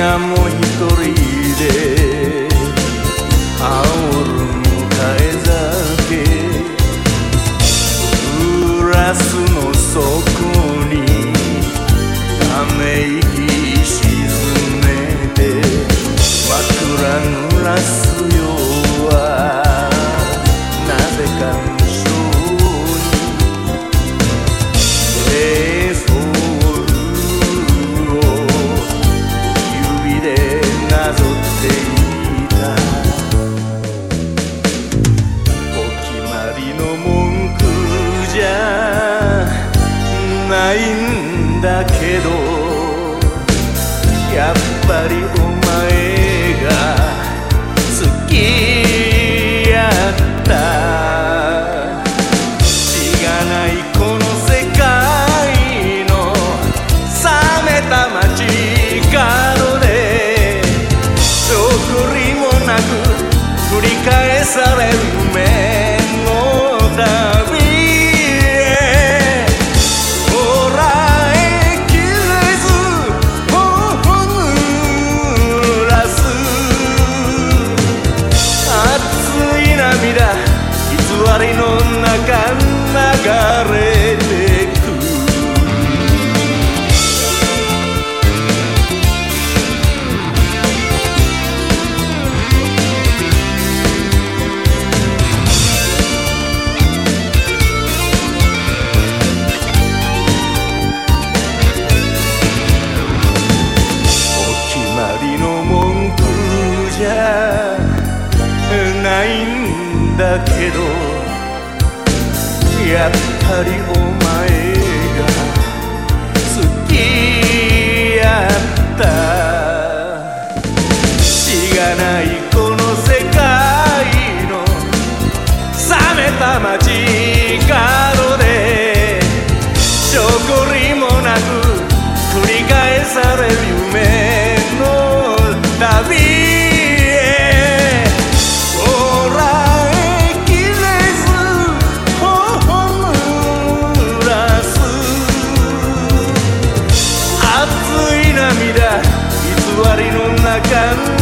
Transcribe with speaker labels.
Speaker 1: 夜も一人で煽る迎え酒グラスの底にた息ないんだけどやっぱりお前が好きやった。しがないこの世界の冷めた街角で残りもなく繰り返される夢の旅やっぱりお前が好きやった。しがないこの世界の冷めた街角でしょこりもなく繰り返される更